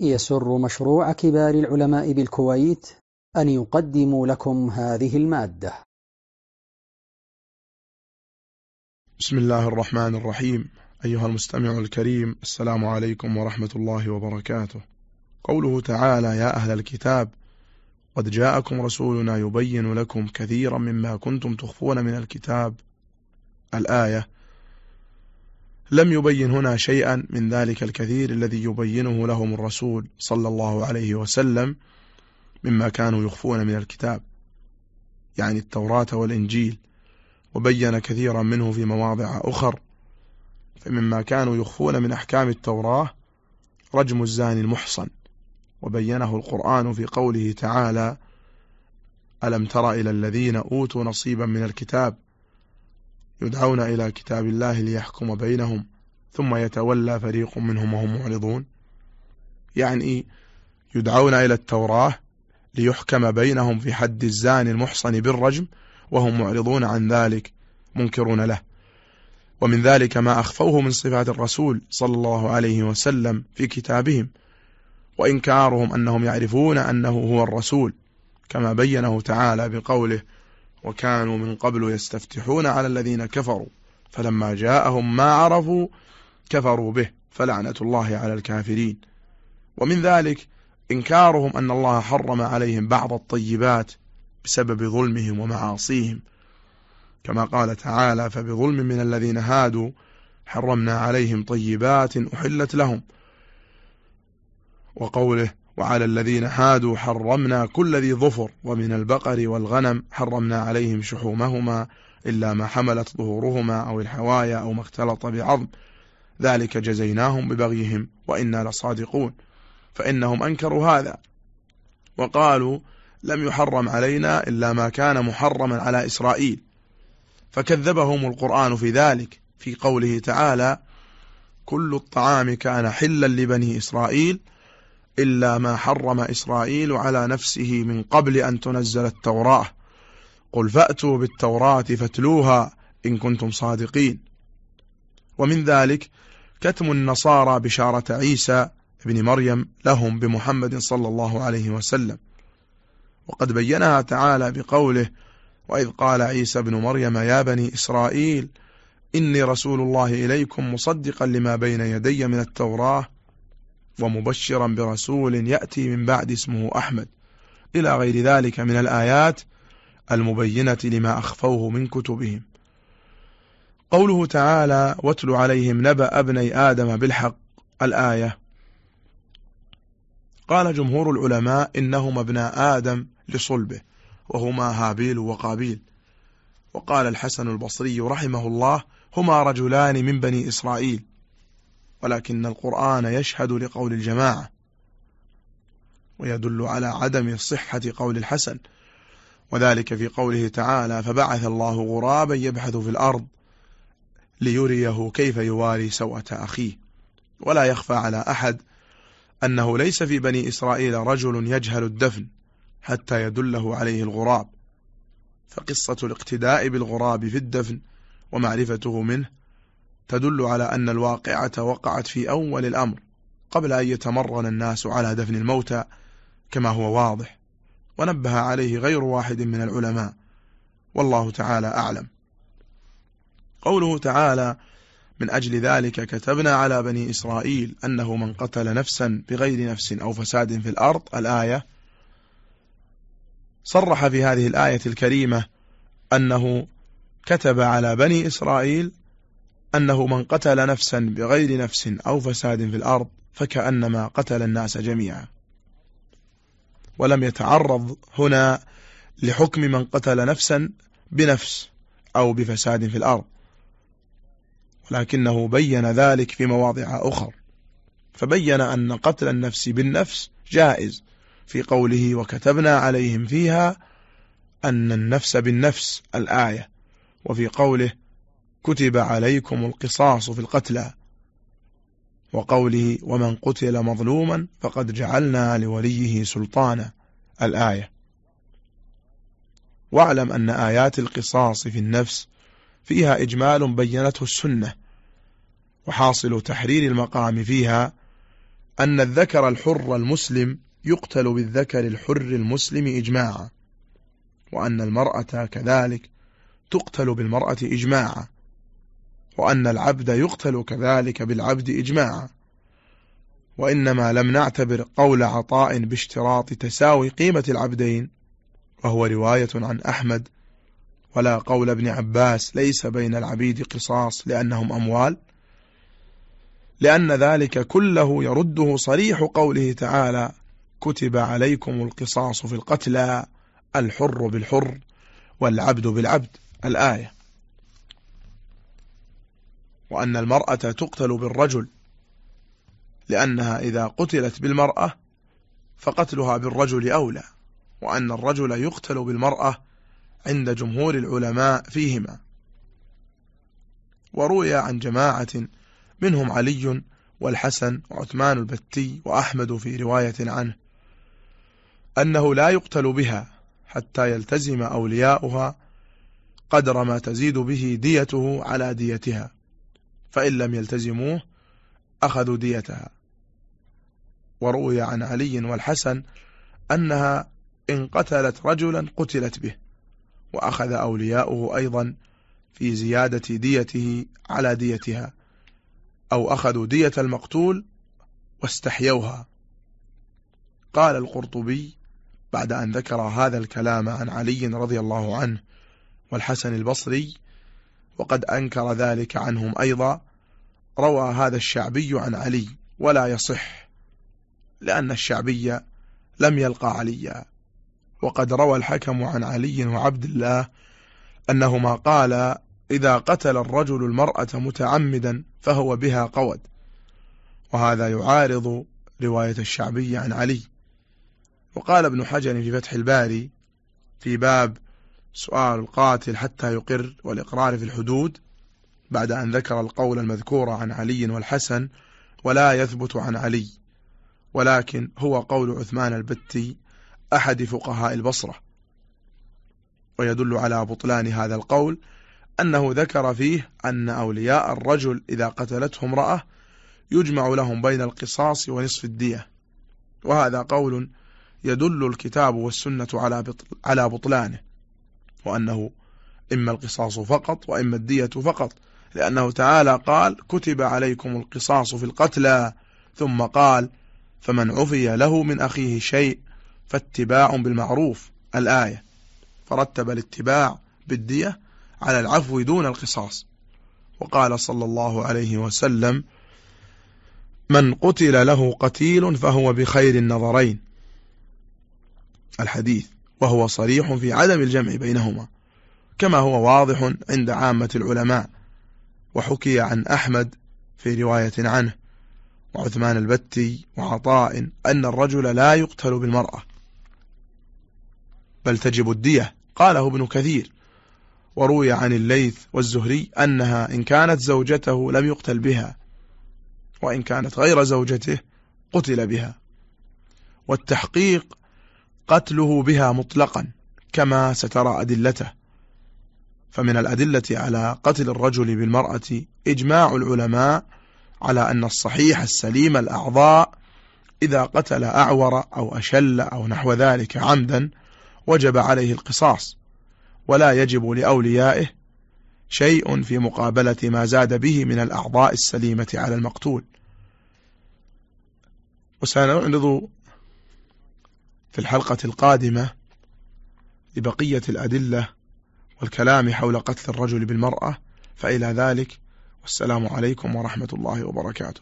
يسر مشروع كبار العلماء بالكويت أن يقدم لكم هذه المادة. بسم الله الرحمن الرحيم. أيها المستمع الكريم السلام عليكم ورحمة الله وبركاته. قوله تعالى يا أهل الكتاب قد جاءكم رسولنا يبين لكم كثيرا مما كنتم تخفون من الكتاب. الآية لم يبين هنا شيئا من ذلك الكثير الذي يبينه لهم الرسول صلى الله عليه وسلم مما كانوا يخفون من الكتاب يعني التوراة والإنجيل وبين كثيرا منه في مواضع أخر. فمما كانوا يخفون من أحكام التوراة رجم الزاني المحصن وبينه القرآن في قوله تعالى ألم تر إلى الذين أوتوا نصيبا من الكتاب يدعون إلى كتاب الله ليحكم بينهم ثم يتولى فريق منهم وهم معرضون. يعني يدعون إلى التوراة ليحكم بينهم في حد الزاني المحصن بالرجم وهم معرضون عن ذلك منكرون له. ومن ذلك ما أخفوه من صفات الرسول صلى الله عليه وسلم في كتابهم وإنكارهم أنهم يعرفون أنه هو الرسول كما بينه تعالى بقوله وكانوا من قبل يستفتحون على الذين كفروا. فلما جاءهم ما عرفوا كفروا به فلعنة الله على الكافرين. ومن ذلك إنكارهم أن الله حرم عليهم بعض الطيبات بسبب ظلمهم ومعاصيهم. كما قال تعالى فبظلم من الذين هادوا حرمنا عليهم طيبات أحلت لهم. وقوله وعلى الذين هادوا حرمنا كل ذي ظفر ومن البقر والغنم حرمنا عليهم شحومهما إلا ما حملت ظهورهما أو الحوايا أو ما اختلط بعظم. ذلك جزيناهم ببغيهم وإنا لصادقون. فإنهم أنكروا هذا وقالوا لم يحرم علينا إلا ما كان محرما على إسرائيل. فكذبهم القرآن في ذلك. في قوله تعالى كل الطعام كان حلا لبني إسرائيل إلا ما حرم إسرائيل على نفسه من قبل أن تنزل التوراة. قل فأتوا بالتوراة فاتلوها إن كنتم صادقين. ومن ذلك كتم النصارى بشارة عيسى ابن مريم لهم بمحمد صلى الله عليه وسلم. وقد بينها تعالى بقوله وإذ قال عيسى ابن مريم يا بني إسرائيل إني رسول الله إليكم مصدقا لما بين يدي من التوراة ومبشرا برسول يأتي من بعد اسمه أحمد. إلى غير ذلك من الآيات المبينة لما أخفوه من كتبهم. قوله تعالى واتل عليهم نبأ ابني آدم بالحق الآية. قال جمهور العلماء إنهما ابنا آدم لصلبه وهما هابيل وقابيل. وقال الحسن البصري رحمه الله هما رجلان من بني إسرائيل. ولكن القرآن يشهد لقول الجماعة ويدل على عدم صحة قول الحسن وذلك في قوله تعالى فبعث الله غرابا يبحث في الأرض ليريه كيف يواري سوءة أخيه ولا يخفى على أحد أنه ليس في بني إسرائيل رجل يجهل الدفن حتى يدله عليه الغراب فقصة الاقتداء بالغراب في الدفن ومعرفته منه تدل على أن الواقعة وقعت في أول الأمر قبل أن يتمرن الناس على دفن الموتى كما هو واضح ونبه عليه غير واحد من العلماء والله تعالى أعلم. قوله تعالى من أجل ذلك كتبنا على بني إسرائيل أنه من قتل نفسا بغير نفس أو فساد في الأرض الآية. صرح في هذه الآية الكريمة أنه كتب على بني إسرائيل أنه من قتل نفسا بغير نفس أو فساد في الأرض فكأنما قتل الناس جميعا. ولم يتعرض هنا لحكم من قتل نفسا بنفس أو بفساد في الأرض. ولكنه بين ذلك في مواضع أخر فبين أن قتل النفس بالنفس جائز في قوله وكتبنا عليهم فيها أن النفس بالنفس الآية وفي قوله كتب عليكم القصاص في القتلى. وقوله ومن قتل مظلوما فقد جعلنا لوليه سلطانا. الآية. واعلم أن آيات القصاص في النفس فيها إجمال بينته السنة. وحاصل تحرير المقام فيها أن الذكر الحر المسلم يقتل بالذكر الحر المسلم إجماعا. وأن المرأة كذلك تقتل بالمرأة إجماعا. وأن العبد يقتل كذلك بالعبد إجماعا. وإنما لم نعتبر قول عطاء باشتراط تساوي قيمة العبدين وهو رواية عن أحمد ولا قول ابن عباس ليس بين العبيد قصاص لأنهم أموال لأن ذلك كله يرده صريح قوله تعالى كتب عليكم القصاص في القتلى الحر بالحر والعبد بالعبد الآية. وأن المرأة تقتل بالرجل لأنها إذا قتلت بالمرأة فقتلها بالرجل أولى وأن الرجل يقتل بالمرأة عند جمهور العلماء فيهما. وروي عن جماعة منهم علي والحسن وعثمان البتي وأحمد في رواية عنه أنه لا يقتل بها حتى يلتزم أولياؤها قدر ما تزيد به ديته على ديتها. فإن لم يلتزموه أخذوا ديتها. وروي عن علي والحسن أنها إن قتلت رجلا قتلت به وأخذ أولياؤه أيضا في زيادة ديته على ديتها أو أخذوا دية المقتول واستحيوها. قال القرطبي بعد أن ذكر هذا الكلام عن علي رضي الله عنه والحسن البصري وقد أنكر ذلك عنهم أيضا. روى هذا الشعبي عن علي ولا يصح لأن الشعبي لم يلقى عليا. وقد روى الحكم عن علي وعبد الله أنهما قال إذا قتل الرجل المرأة متعمدا فهو بها قود وهذا يعارض رواية الشعبي عن علي. وقال ابن حجر في فتح الباري في باب سؤال القاتل حتى يقر والإقرار في الحدود بعد أن ذكر القول المذكور عن علي والحسن ولا يثبت عن علي ولكن هو قول عثمان البتي أحد فقهاء البصرة. ويدل على بطلان هذا القول أنه ذكر فيه أن أولياء الرجل إذا قتلته امرأة يجمع لهم بين القصاص ونصف الدية. وهذا قول يدل الكتاب والسنة على بطلانه. وأنه إما القصاص فقط وإما الدية فقط. لأنه تعالى قال كتب عليكم القصاص في القتلى ثم قال فمن عفي له من أخيه شيء فاتباع بالمعروف الآية فرتب الاتباع بالدية على العفو دون القصاص وقال صلى الله عليه وسلم من قتل له قتيل فهو بخير النظرين الحديث وهو صريح في عدم الجمع بينهما كما هو واضح عند عامة العلماء وحكي عن أحمد في رواية عنه وعثمان البتي وعطاء أن الرجل لا يقتل بالمرأة. بل تجب الدية قاله ابن كثير وروي عن الليث والزهري أنها إن كانت زوجته لم يقتل بها وإن كانت غير زوجته قتل بها. والتحقيق قتله بها مطلقا كما سترى أدلته. فمن الأدلة على قتل الرجل بالمرأة إجماع العلماء على أن الصحيح السليم الأعضاء إذا قتل أعور أو أشل أو نحو ذلك عمدا وجب عليه القصاص ولا يجب لأوليائه شيء في مقابلة ما زاد به من الأعضاء السليمة على المقتول. وسنعرض في الحلقة القادمة لبقية الأدلة والكلام حول قتل الرجل بالمرأة فإلى ذلك والسلام عليكم ورحمة الله وبركاته.